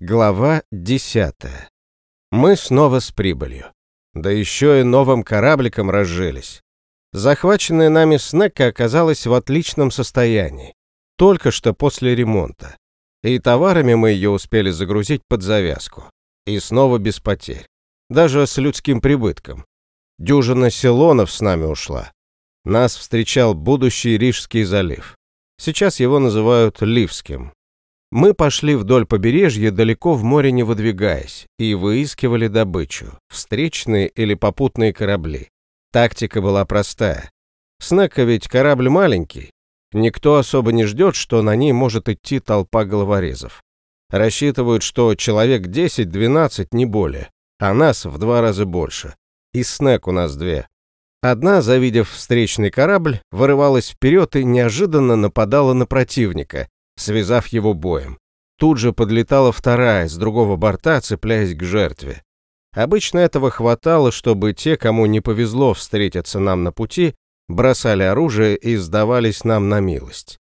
Глава 10. Мы снова с прибылью. Да еще и новым корабликом разжились. Захваченная нами снека оказалась в отличном состоянии. Только что после ремонта. И товарами мы ее успели загрузить под завязку. И снова без потерь. Даже с людским прибытком. Дюжина селонов с нами ушла. Нас встречал будущий Рижский залив. Сейчас его называют Ливским. Мы пошли вдоль побережья, далеко в море не выдвигаясь, и выискивали добычу, встречные или попутные корабли. Тактика была простая. Снека ведь корабль маленький. Никто особо не ждет, что на ней может идти толпа головорезов. Рассчитывают, что человек 10-12, не более, а нас в два раза больше. И снек у нас две. Одна, завидев встречный корабль, вырывалась вперед и неожиданно нападала на противника, связав его боем. Тут же подлетала вторая с другого борта, цепляясь к жертве. Обычно этого хватало, чтобы те, кому не повезло встретиться нам на пути, бросали оружие и сдавались нам на милость.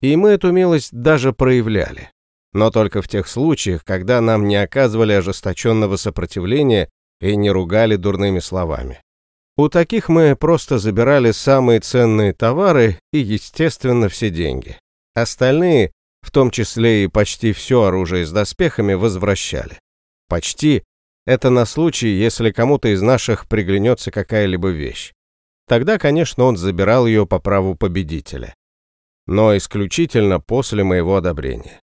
И мы эту милость даже проявляли. Но только в тех случаях, когда нам не оказывали ожесточенного сопротивления и не ругали дурными словами. У таких мы просто забирали самые ценные товары и, естественно, все деньги. Остальные, в том числе и почти все оружие с доспехами, возвращали. Почти — это на случай, если кому-то из наших приглянется какая-либо вещь. Тогда, конечно, он забирал ее по праву победителя. Но исключительно после моего одобрения.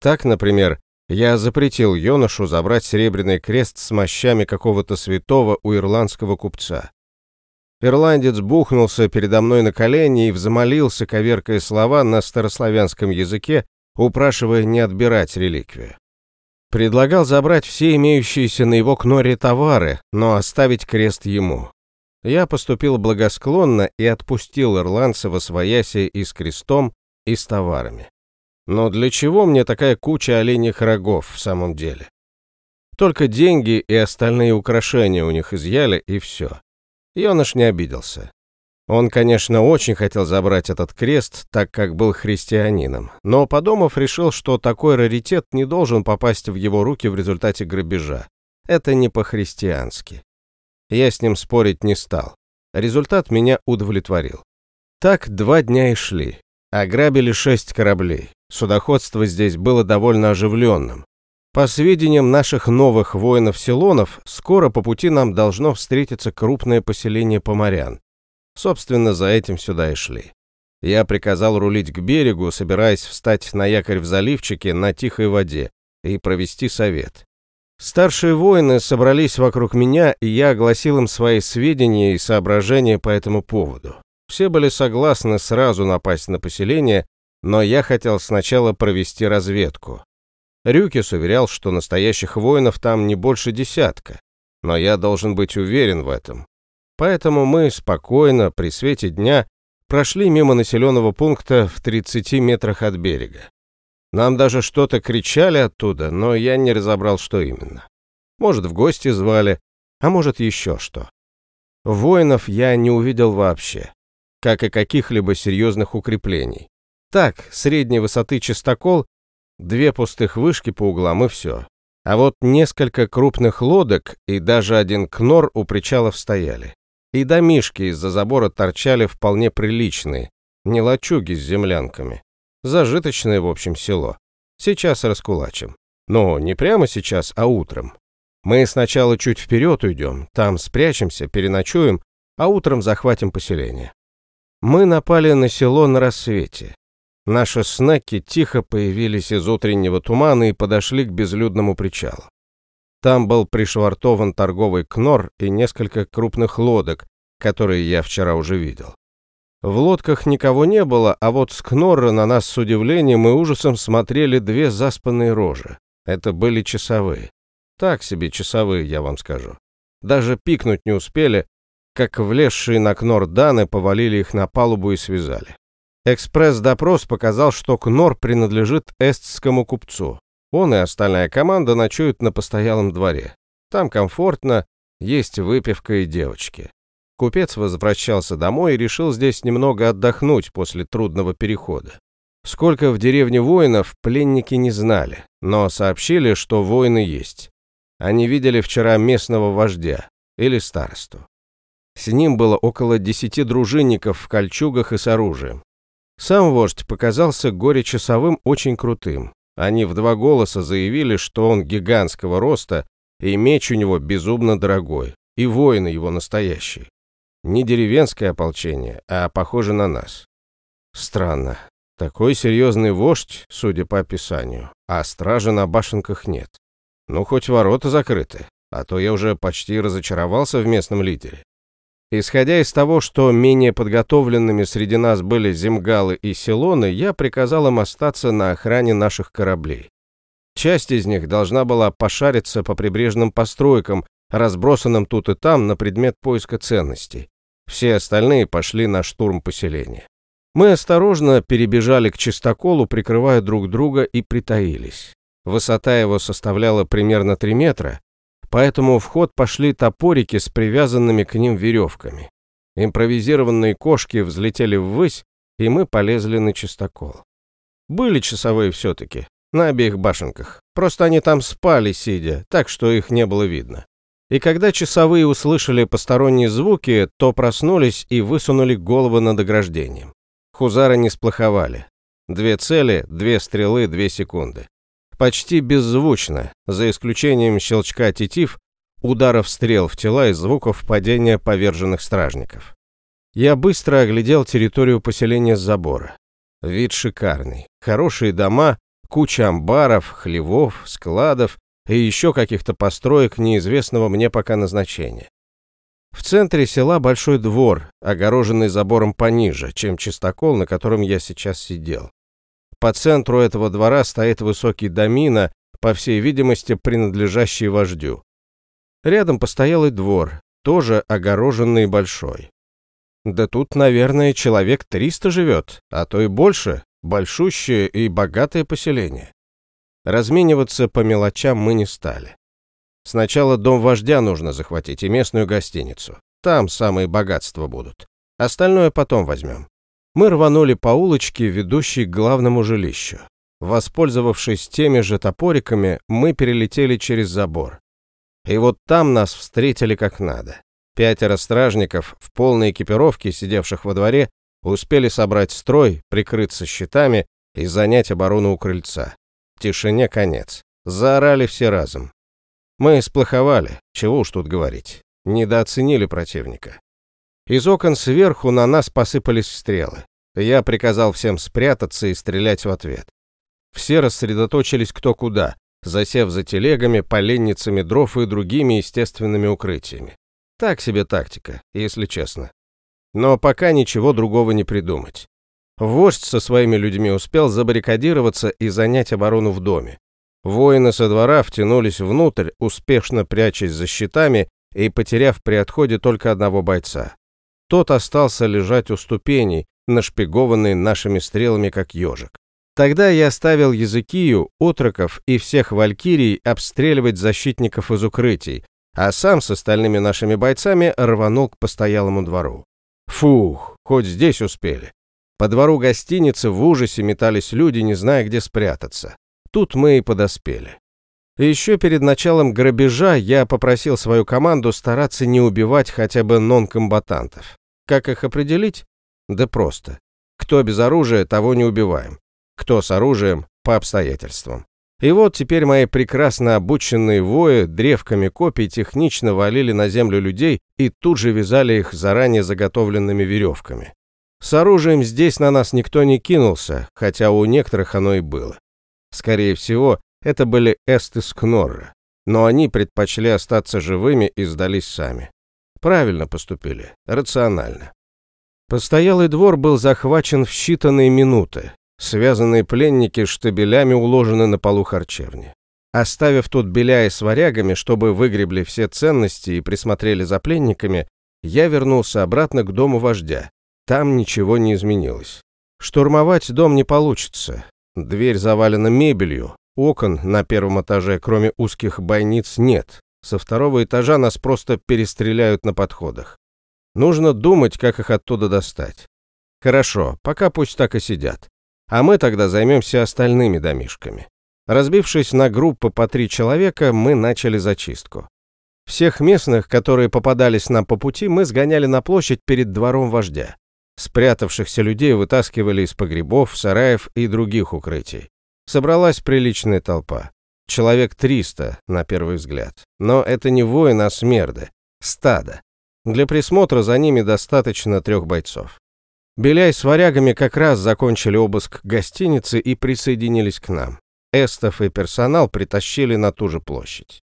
Так, например, я запретил юношу забрать серебряный крест с мощами какого-то святого у ирландского купца. Ирландец бухнулся передо мной на колени и взмолился, коверкая слова на старославянском языке, упрашивая не отбирать реликвию. Предлагал забрать все имеющиеся на его кноре товары, но оставить крест ему. Я поступил благосклонно и отпустил ирландца во свояси и с крестом, и с товарами. Но для чего мне такая куча оленьих рогов в самом деле? Только деньги и остальные украшения у них изъяли, и все. Йоныш не обиделся. Он, конечно, очень хотел забрать этот крест, так как был христианином, но, подумав, решил, что такой раритет не должен попасть в его руки в результате грабежа. Это не по-христиански. Я с ним спорить не стал. Результат меня удовлетворил. Так два дня и шли. Ограбили шесть кораблей. Судоходство здесь было довольно оживленным. По сведениям наших новых воинов-селонов, скоро по пути нам должно встретиться крупное поселение поморян. Собственно, за этим сюда и шли. Я приказал рулить к берегу, собираясь встать на якорь в заливчике на тихой воде и провести совет. Старшие воины собрались вокруг меня, и я огласил им свои сведения и соображения по этому поводу. Все были согласны сразу напасть на поселение, но я хотел сначала провести разведку. Рюкис уверял, что настоящих воинов там не больше десятка, но я должен быть уверен в этом. Поэтому мы спокойно, при свете дня, прошли мимо населенного пункта в 30 метрах от берега. Нам даже что-то кричали оттуда, но я не разобрал, что именно. Может, в гости звали, а может, еще что. Воинов я не увидел вообще, как и каких-либо серьезных укреплений. Так, средней высоты чистокол Две пустых вышки по углам и все. А вот несколько крупных лодок и даже один кнор у причалов стояли. И домишки из-за забора торчали вполне приличные, не лачуги с землянками. Зажиточное, в общем, село. Сейчас раскулачим. Но не прямо сейчас, а утром. Мы сначала чуть вперед уйдем, там спрячемся, переночуем, а утром захватим поселение. Мы напали на село на рассвете. Наши снеки тихо появились из утреннего тумана и подошли к безлюдному причалу. Там был пришвартован торговый кнор и несколько крупных лодок, которые я вчера уже видел. В лодках никого не было, а вот с кнора на нас с удивлением и ужасом смотрели две заспанные рожи. Это были часовые. Так себе часовые, я вам скажу. Даже пикнуть не успели, как влезшие на кнор Даны повалили их на палубу и связали. Экспресс-допрос показал, что Кнор принадлежит эстскому купцу. Он и остальная команда ночуют на постоялом дворе. Там комфортно, есть выпивка и девочки. Купец возвращался домой и решил здесь немного отдохнуть после трудного перехода. Сколько в деревне воинов, пленники не знали, но сообщили, что воины есть. Они видели вчера местного вождя или старосту. С ним было около десяти дружинников в кольчугах и с оружием. Сам вождь показался горе-часовым очень крутым. Они в два голоса заявили, что он гигантского роста, и меч у него безумно дорогой, и воины его настоящие. Не деревенское ополчение, а похоже на нас. Странно. Такой серьезный вождь, судя по описанию, а стражи на башенках нет. Ну, хоть ворота закрыты, а то я уже почти разочаровался в местном лидере. Исходя из того, что менее подготовленными среди нас были земгалы и селоны, я приказал им остаться на охране наших кораблей. Часть из них должна была пошариться по прибрежным постройкам, разбросанным тут и там на предмет поиска ценностей. Все остальные пошли на штурм поселения. Мы осторожно перебежали к чистоколу, прикрывая друг друга и притаились. Высота его составляла примерно 3 метра, поэтому в ход пошли топорики с привязанными к ним веревками. Импровизированные кошки взлетели ввысь, и мы полезли на чистокол. Были часовые все-таки, на обеих башенках. Просто они там спали, сидя, так что их не было видно. И когда часовые услышали посторонние звуки, то проснулись и высунули головы над ограждением. Хузары не сплоховали. Две цели, две стрелы, две секунды почти беззвучно, за исключением щелчка тетив, ударов стрел в тела и звуков падения поверженных стражников. Я быстро оглядел территорию поселения с забора. Вид шикарный. Хорошие дома, куча амбаров, хлевов, складов и еще каких-то построек неизвестного мне пока назначения. В центре села большой двор, огороженный забором пониже, чем чистокол, на котором я сейчас сидел. По центру этого двора стоит высокий домина, по всей видимости, принадлежащий вождю. Рядом постоялый двор, тоже огороженный большой. Да тут, наверное, человек 300 живет, а то и больше, большущее и богатое поселение. Размениваться по мелочам мы не стали. Сначала дом вождя нужно захватить и местную гостиницу. Там самые богатства будут. Остальное потом возьмем мы рванули по улочке, ведущей к главному жилищу. Воспользовавшись теми же топориками, мы перелетели через забор. И вот там нас встретили как надо. Пятеро стражников в полной экипировке, сидевших во дворе, успели собрать строй, прикрыться щитами и занять оборону у крыльца. Тишине конец. Заорали все разом. Мы сплоховали, чего уж тут говорить. Недооценили противника. Из окон сверху на нас посыпались стрелы. Я приказал всем спрятаться и стрелять в ответ. Все рассредоточились кто куда, засев за телегами, поленницами дров и другими естественными укрытиями. Так себе тактика, если честно. Но пока ничего другого не придумать. Вождь со своими людьми успел забаррикадироваться и занять оборону в доме. Воины со двора втянулись внутрь, успешно прячась за щитами и потеряв при отходе только одного бойца. Тот остался лежать у ступеней, нашпигованный нашими стрелами, как ежик. Тогда я оставил Языкию, отроков и всех валькирий обстреливать защитников из укрытий, а сам с остальными нашими бойцами рванул к постоялому двору. Фух, хоть здесь успели. По двору гостиницы в ужасе метались люди, не зная, где спрятаться. Тут мы и подоспели. Еще перед началом грабежа я попросил свою команду стараться не убивать хотя бы нон-комбатантов. Как их определить? Да просто. Кто без оружия, того не убиваем. Кто с оружием, по обстоятельствам. И вот теперь мои прекрасно обученные вои древками копий технично валили на землю людей и тут же вязали их заранее заготовленными веревками. С оружием здесь на нас никто не кинулся, хотя у некоторых оно и было. Скорее всего, это были эсты Скнорра, но они предпочли остаться живыми и сдались сами. Правильно поступили, рационально. Постоялый двор был захвачен в считанные минуты. Связанные пленники штабелями уложены на полу харчевни. Оставив тут Беляя с варягами, чтобы выгребли все ценности и присмотрели за пленниками, я вернулся обратно к дому вождя. Там ничего не изменилось. Штурмовать дом не получится. Дверь завалена мебелью, Окон на первом этаже, кроме узких бойниц, нет. Со второго этажа нас просто перестреляют на подходах. Нужно думать, как их оттуда достать. Хорошо, пока пусть так и сидят. а мы тогда займемся остальными домишками. Разбившись на группы по три человека, мы начали зачистку. Всех местных, которые попадались нам по пути, мы сгоняли на площадь перед двором вождя. Спрятавшихся людей вытаскивали из погребов, сараев и других укрытий. Собралась приличная толпа. Человек 300, на первый взгляд. Но это не воины, а смерды. Стадо. Для присмотра за ними достаточно трех бойцов. Беляй с варягами как раз закончили обыск гостиницы и присоединились к нам. Эстов и персонал притащили на ту же площадь.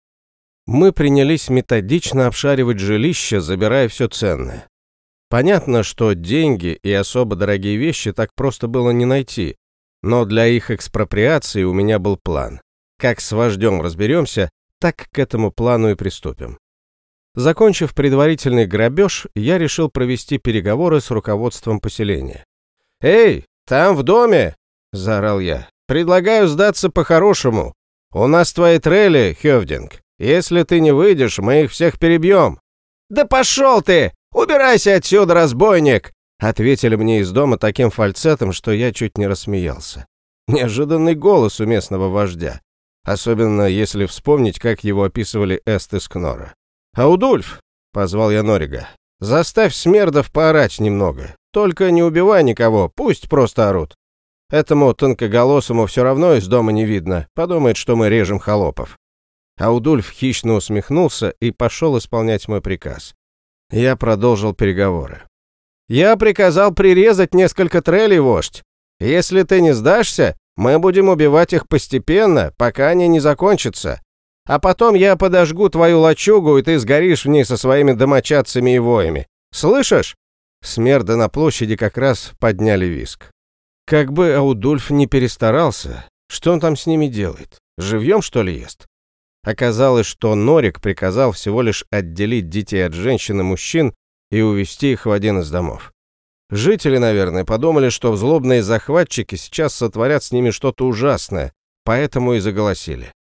Мы принялись методично обшаривать жилище, забирая все ценное. Понятно, что деньги и особо дорогие вещи так просто было не найти, но для их экспроприации у меня был план. Как с вождем разберемся, так к этому плану и приступим. Закончив предварительный грабеж, я решил провести переговоры с руководством поселения. «Эй, там в доме!» – заорал я. «Предлагаю сдаться по-хорошему. У нас твои трели, Хевдинг. Если ты не выйдешь, мы их всех перебьем». «Да пошел ты! Убирайся отсюда, разбойник!» Ответили мне из дома таким фальцетом, что я чуть не рассмеялся. Неожиданный голос у местного вождя. Особенно если вспомнить, как его описывали Эст из Кнора. «Аудульф!» — позвал я Норига. «Заставь смердов поорать немного. Только не убивай никого, пусть просто орут. Этому тонкоголосому все равно из дома не видно, подумает, что мы режем холопов». Аудульф хищно усмехнулся и пошел исполнять мой приказ. Я продолжил переговоры. «Я приказал прирезать несколько трелей, вождь. Если ты не сдашься, мы будем убивать их постепенно, пока они не закончатся. А потом я подожгу твою лачугу, и ты сгоришь в ней со своими домочадцами и воями. Слышишь?» Смерды на площади как раз подняли виск. Как бы Аудульф не перестарался, что он там с ними делает? Живьем, что ли, ест? Оказалось, что Норик приказал всего лишь отделить детей от женщин и мужчин и увести их в один из домов. Жители, наверное, подумали, что злобные захватчики сейчас сотворят с ними что-то ужасное, поэтому и заголосили.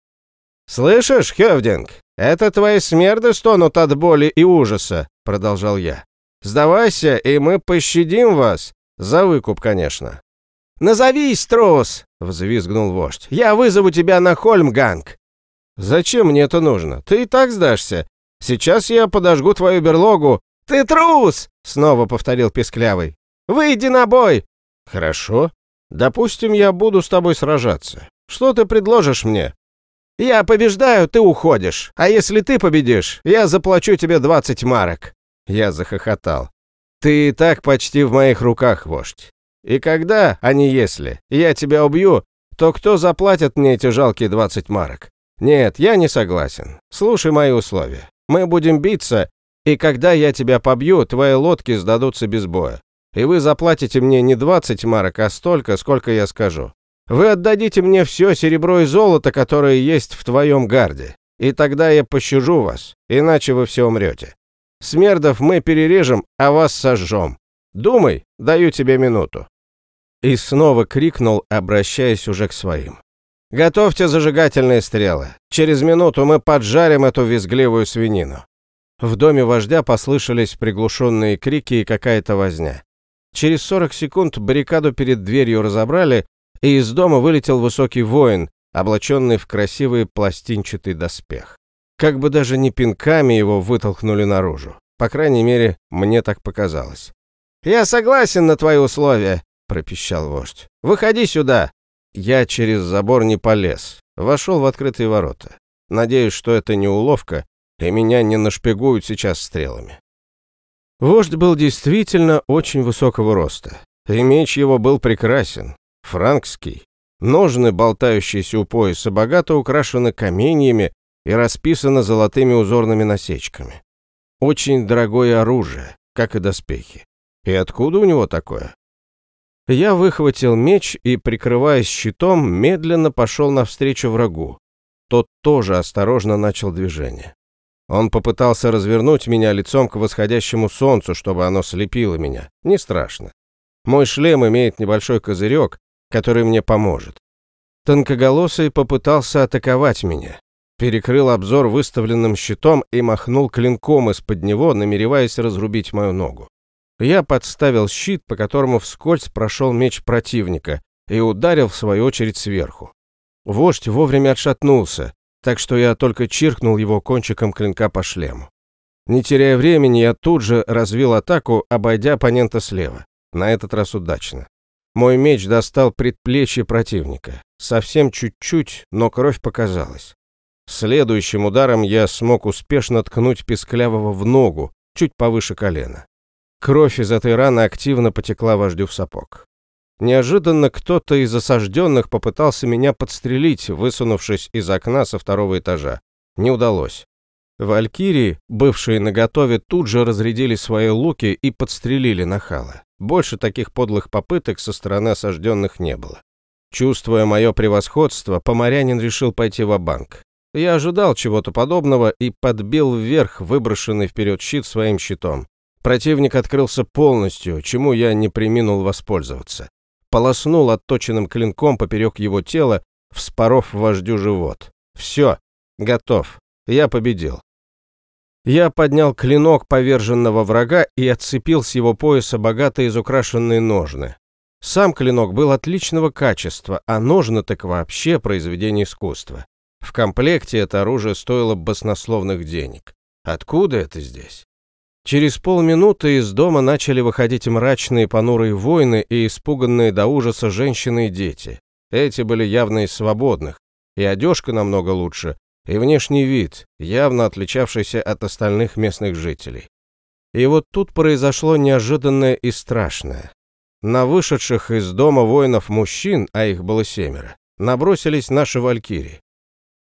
«Слышишь, Хевдинг, это твои смерды стонут от боли и ужаса», — продолжал я. «Сдавайся, и мы пощадим вас. За выкуп, конечно». «Назовись, трус!» — взвизгнул вождь. «Я вызову тебя на Хольмганг!» «Зачем мне это нужно? Ты и так сдашься. Сейчас я подожгу твою берлогу». «Ты трус!» — снова повторил Песклявый. «Выйди на бой!» «Хорошо. Допустим, я буду с тобой сражаться. Что ты предложишь мне?» «Я побеждаю, ты уходишь. А если ты победишь, я заплачу тебе 20 марок». Я захохотал. «Ты и так почти в моих руках, вождь. И когда, а не если, я тебя убью, то кто заплатит мне эти жалкие 20 марок? Нет, я не согласен. Слушай мои условия. Мы будем биться, и когда я тебя побью, твои лодки сдадутся без боя. И вы заплатите мне не 20 марок, а столько, сколько я скажу. Вы отдадите мне все серебро и золото, которое есть в твоем гарде. И тогда я пощажу вас, иначе вы все умрете. Смердов мы перережем, а вас сожжем. Думай, даю тебе минуту». И снова крикнул, обращаясь уже к своим. «Готовьте зажигательные стрелы. Через минуту мы поджарим эту визгливую свинину». В доме вождя послышались приглушенные крики и какая-то возня. Через 40 секунд баррикаду перед дверью разобрали, и из дома вылетел высокий воин, облаченный в красивый пластинчатый доспех. Как бы даже не пинками его вытолкнули наружу. По крайней мере, мне так показалось. «Я согласен на твои условия», — пропищал вождь. «Выходи сюда». Я через забор не полез. Вошел в открытые ворота. Надеюсь, что это не уловка, и меня не нашпигуют сейчас стрелами. Вождь был действительно очень высокого роста, и меч его был прекрасен, франкский. Ножны, болтающиеся у пояса, богато украшены каменьями и расписаны золотыми узорными насечками. Очень дорогое оружие, как и доспехи. И откуда у него такое? Я выхватил меч и, прикрываясь щитом, медленно пошел навстречу врагу. Тот тоже осторожно начал движение. Он попытался развернуть меня лицом к восходящему солнцу, чтобы оно слепило меня. Не страшно. Мой шлем имеет небольшой козырек, который мне поможет. Тонкоголосый попытался атаковать меня. Перекрыл обзор выставленным щитом и махнул клинком из-под него, намереваясь разрубить мою ногу. Я подставил щит, по которому вскользь прошел меч противника, и ударил в свою очередь сверху. Вождь вовремя отшатнулся, так что я только чиркнул его кончиком клинка по шлему. Не теряя времени, я тут же развил атаку, обойдя оппонента слева. На этот раз удачно. Мой меч достал предплечье противника. Совсем чуть-чуть, но кровь показалась. Следующим ударом я смог успешно ткнуть Песклявого в ногу, чуть повыше колена. Кровь из этой раны активно потекла вождю в сапог. Неожиданно кто-то из осажденных попытался меня подстрелить, высунувшись из окна со второго этажа. Не удалось. Валькирии, бывшие наготове, тут же разрядили свои луки и подстрелили нахала. Больше таких подлых попыток со стороны осажденных не было. Чувствуя мое превосходство, Поморянин решил пойти в банк Я ожидал чего-то подобного и подбил вверх выброшенный вперед щит своим щитом. Противник открылся полностью, чему я не приминул воспользоваться полоснул отточенным клинком поперек его тела, вспоров вождю живот. Все, готов, я победил. Я поднял клинок поверженного врага и отцепил с его пояса богато изукрашенные ножны. Сам клинок был отличного качества, а ножны так вообще произведение искусства. В комплекте это оружие стоило баснословных денег. Откуда это здесь? Через полминуты из дома начали выходить мрачные понурые воины и испуганные до ужаса женщины и дети. Эти были явно из свободных, и одежка намного лучше, и внешний вид, явно отличавшийся от остальных местных жителей. И вот тут произошло неожиданное и страшное. На вышедших из дома воинов мужчин, а их было семеро, набросились наши валькирии.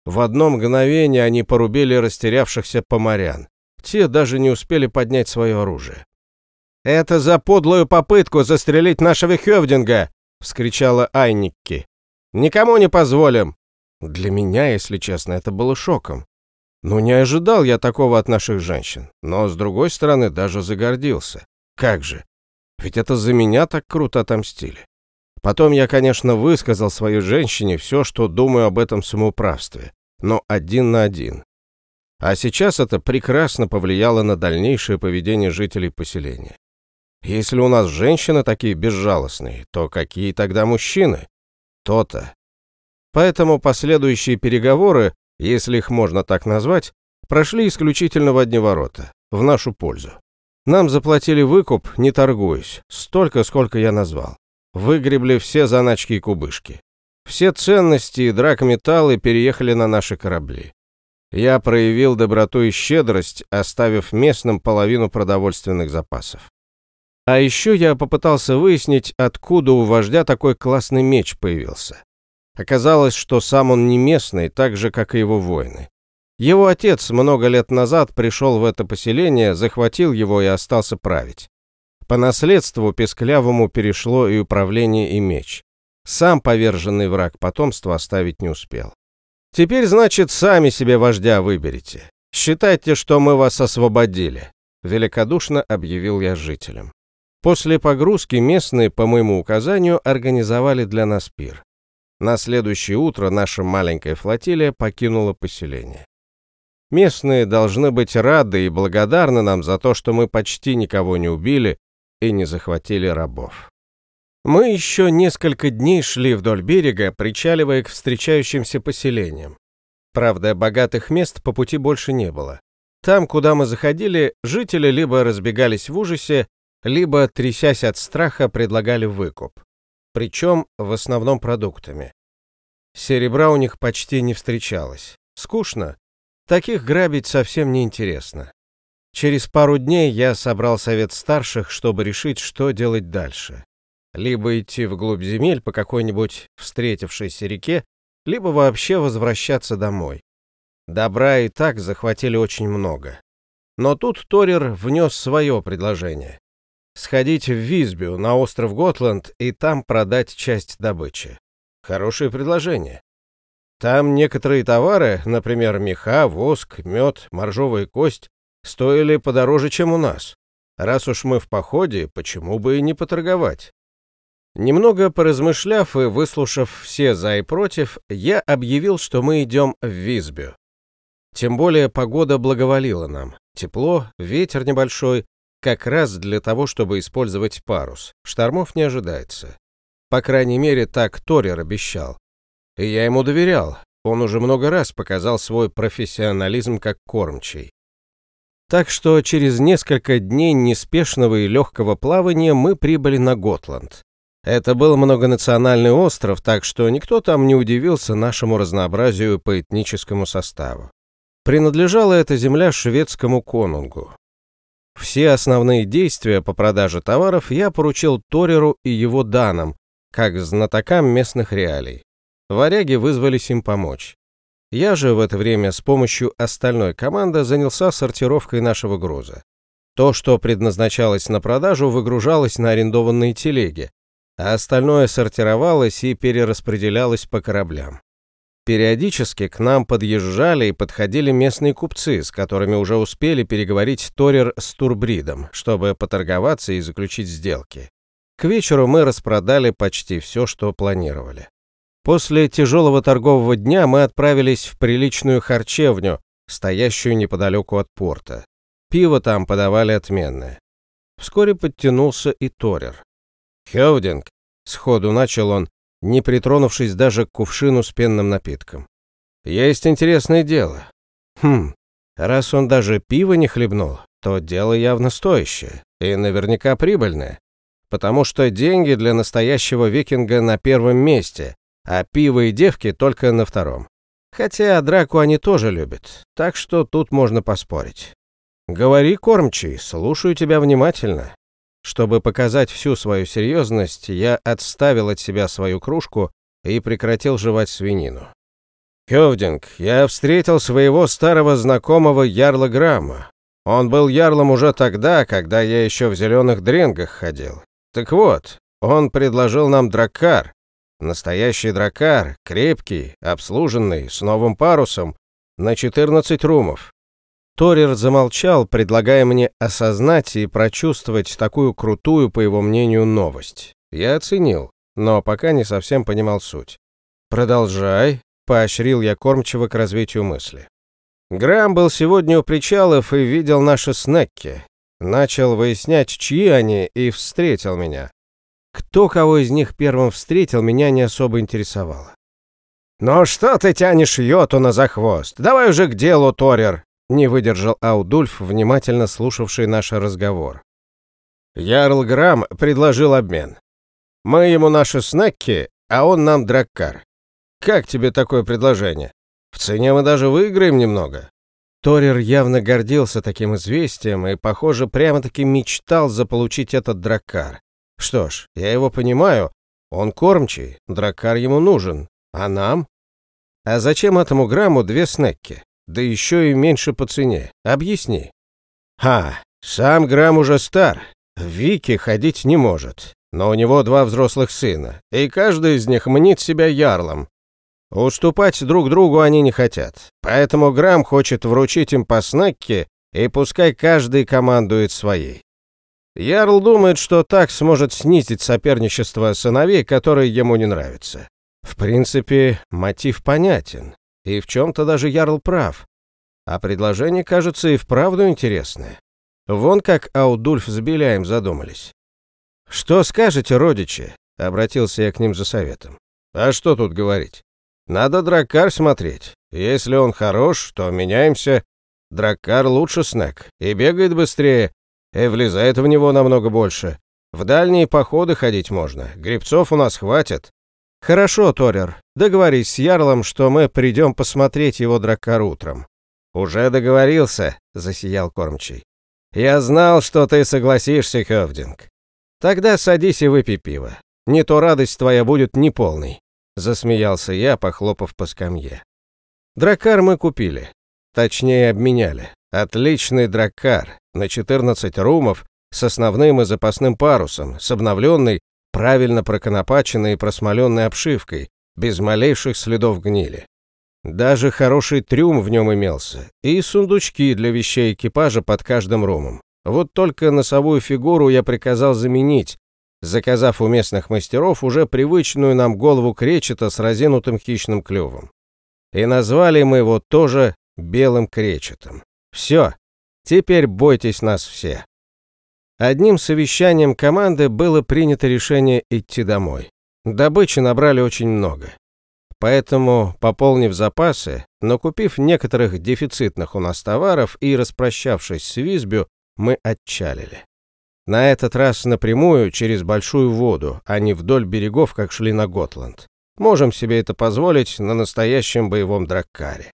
В одно мгновение они порубили растерявшихся поморян. Те даже не успели поднять свое оружие. «Это за подлую попытку застрелить нашего Хевдинга!» — вскричала Айникки. «Никому не позволим!» Для меня, если честно, это было шоком. Ну, не ожидал я такого от наших женщин, но, с другой стороны, даже загордился. Как же? Ведь это за меня так круто отомстили. Потом я, конечно, высказал своей женщине все, что думаю об этом самоуправстве, но один на один. А сейчас это прекрасно повлияло на дальнейшее поведение жителей поселения. Если у нас женщины такие безжалостные, то какие тогда мужчины? То-то. Поэтому последующие переговоры, если их можно так назвать, прошли исключительно в одни ворота, в нашу пользу. Нам заплатили выкуп, не торгуясь, столько, сколько я назвал. Выгребли все заначки и кубышки. Все ценности и драгметаллы переехали на наши корабли. Я проявил доброту и щедрость, оставив местным половину продовольственных запасов. А еще я попытался выяснить, откуда у вождя такой классный меч появился. Оказалось, что сам он не местный, так же, как и его воины. Его отец много лет назад пришел в это поселение, захватил его и остался править. По наследству Песклявому перешло и управление, и меч. Сам поверженный враг потомства оставить не успел. Теперь, значит, сами себе вождя выберите. Считайте, что мы вас освободили», — великодушно объявил я жителям. После погрузки местные, по моему указанию, организовали для нас пир. На следующее утро наша маленькая флотилия покинула поселение. Местные должны быть рады и благодарны нам за то, что мы почти никого не убили и не захватили рабов. Мы еще несколько дней шли вдоль берега, причаливая к встречающимся поселениям. Правда, богатых мест по пути больше не было. Там, куда мы заходили, жители либо разбегались в ужасе, либо, трясясь от страха, предлагали выкуп. Причем в основном продуктами. Серебра у них почти не встречалось. Скучно. Таких грабить совсем не интересно. Через пару дней я собрал совет старших, чтобы решить, что делать дальше либо идти вглубь земель по какой-нибудь встретившейся реке, либо вообще возвращаться домой. Добра и так захватили очень много. Но тут Торер внес свое предложение. Сходить в Визбю на остров Готланд и там продать часть добычи. Хорошее предложение. Там некоторые товары, например, меха, воск, мед, моржовая кость, стоили подороже, чем у нас. Раз уж мы в походе, почему бы и не поторговать? Немного поразмышляв и выслушав все за и против, я объявил, что мы идем в Визбю. Тем более погода благоволила нам. Тепло, ветер небольшой, как раз для того, чтобы использовать парус. Штормов не ожидается. По крайней мере, так Торер обещал. И я ему доверял. Он уже много раз показал свой профессионализм как кормчий. Так что через несколько дней неспешного и легкого плавания мы прибыли на Готланд. Это был многонациональный остров, так что никто там не удивился нашему разнообразию по этническому составу. Принадлежала эта земля шведскому конунгу. Все основные действия по продаже товаров я поручил Тореру и его данам, как знатокам местных реалий. Варяги вызвались им помочь. Я же в это время с помощью остальной команды занялся сортировкой нашего груза. То, что предназначалось на продажу, выгружалось на арендованные телеги, а остальное сортировалось и перераспределялось по кораблям. Периодически к нам подъезжали и подходили местные купцы, с которыми уже успели переговорить Торер с Турбридом, чтобы поторговаться и заключить сделки. К вечеру мы распродали почти все, что планировали. После тяжелого торгового дня мы отправились в приличную харчевню, стоящую неподалеку от порта. Пиво там подавали отменное. Вскоре подтянулся и Торер. «Хевдинг», — сходу начал он, не притронувшись даже к кувшину с пенным напитком. «Есть интересное дело. Хм, раз он даже пиво не хлебнул, то дело явно стоящее и наверняка прибыльное, потому что деньги для настоящего викинга на первом месте, а пиво и девки только на втором. Хотя драку они тоже любят, так что тут можно поспорить. Говори, кормчий, слушаю тебя внимательно. Чтобы показать всю свою серьезность, я отставил от себя свою кружку и прекратил жевать свинину. Хёвдинг, я встретил своего старого знакомого Ярла Грамма. Он был ярлом уже тогда, когда я еще в зеленых дренгах ходил. Так вот, он предложил нам драккар, Настоящий дракар, крепкий, обслуженный, с новым парусом, на 14 румов. Торер замолчал, предлагая мне осознать и прочувствовать такую крутую, по его мнению, новость. Я оценил, но пока не совсем понимал суть. «Продолжай», — поощрил я кормчиво к развитию мысли. Грамм был сегодня у причалов и видел наши снекки. Начал выяснять, чьи они, и встретил меня. Кто кого из них первым встретил, меня не особо интересовало. «Ну что ты тянешь Йотуна за хвост? Давай уже к делу, Торер!» Не выдержал Аудульф, внимательно слушавший наш разговор. Ярл Грам предложил обмен. «Мы ему наши снекки, а он нам драккар. Как тебе такое предложение? В цене мы даже выиграем немного». Торер явно гордился таким известием и, похоже, прямо-таки мечтал заполучить этот драккар. Что ж, я его понимаю. Он кормчий, драккар ему нужен. А нам? А зачем этому грамму две снекки? Да еще и меньше по цене. Объясни. Ха, сам грамм уже стар. Вики ходить не может. Но у него два взрослых сына, и каждый из них мнит себя ярлом. Уступать друг другу они не хотят. Поэтому Грамм хочет вручить им по снекке, и пускай каждый командует своей. Ярл думает, что так сможет снизить соперничество сыновей, которые ему не нравятся. В принципе, мотив понятен, и в чем-то даже Ярл прав. А предложение, кажется, и вправду интересное. Вон как Аудульф с Беляем задумались. «Что скажете, родичи?» — обратился я к ним за советом. «А что тут говорить? Надо драккар смотреть. Если он хорош, то меняемся. Драккар лучше снег и бегает быстрее, и влезает в него намного больше. В дальние походы ходить можно, грибцов у нас хватит. Хорошо, Торер, договорись с Ярлом, что мы придем посмотреть его драккар утром. Уже договорился, засиял кормчий. Я знал, что ты согласишься, Хевдинг. Тогда садись и выпей пиво. Не то радость твоя будет неполной. Засмеялся я, похлопав по скамье. Драккар мы купили. Точнее, обменяли. Отличный драккар на 14 румов с основным и запасным парусом, с обновленной, правильно проконопаченной и просмоленной обшивкой, без малейших следов гнили. Даже хороший трюм в нем имелся, и сундучки для вещей экипажа под каждым румом. Вот только носовую фигуру я приказал заменить, заказав у местных мастеров уже привычную нам голову кречета с разинутым хищным клювом. И назвали мы его тоже белым кречетом. Все, теперь бойтесь нас все. Одним совещанием команды было принято решение идти домой. Добычи набрали очень много. Поэтому, пополнив запасы, но купив некоторых дефицитных у нас товаров и распрощавшись с Визбю, мы отчалили. На этот раз напрямую через большую воду, а не вдоль берегов, как шли на Готланд. Можем себе это позволить на настоящем боевом драккаре.